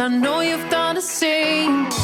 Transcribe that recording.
I know you've done the same.